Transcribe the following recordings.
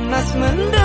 panas mendera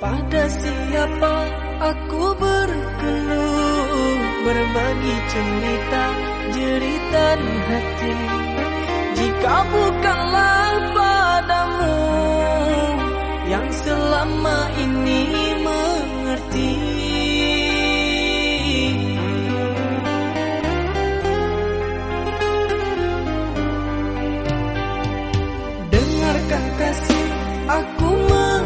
Pada siapa aku berkeluh Berbagi cerita jeritan hati. Jika bukanlah padamu Yang selama ini mengerti. Dengarkan kasih aku mengerti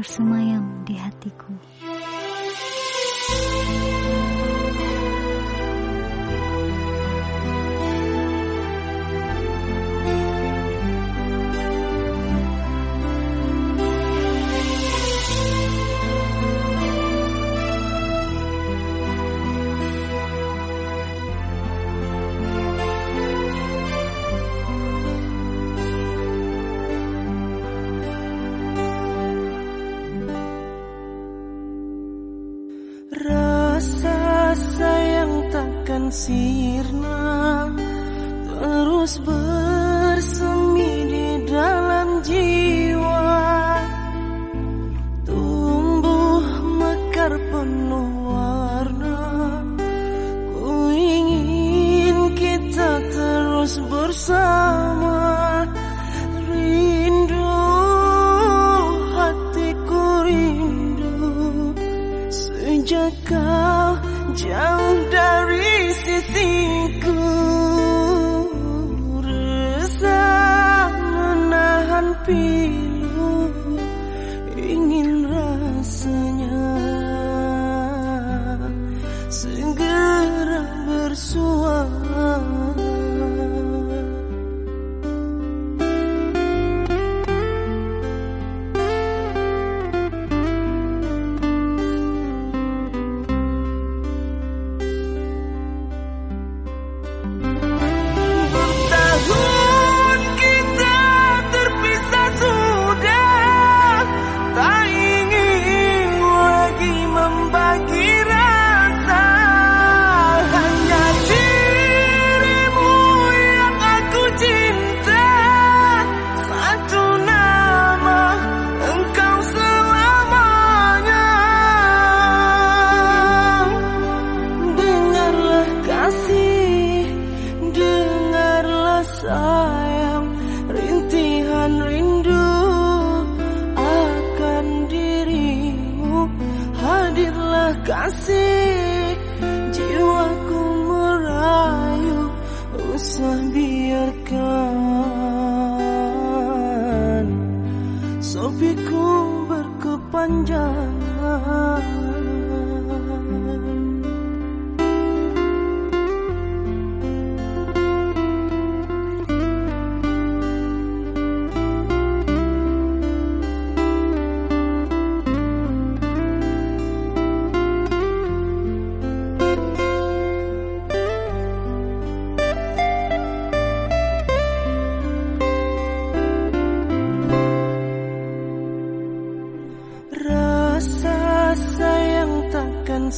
bersemayam di hatiku. Sirna Terus bersemi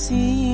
see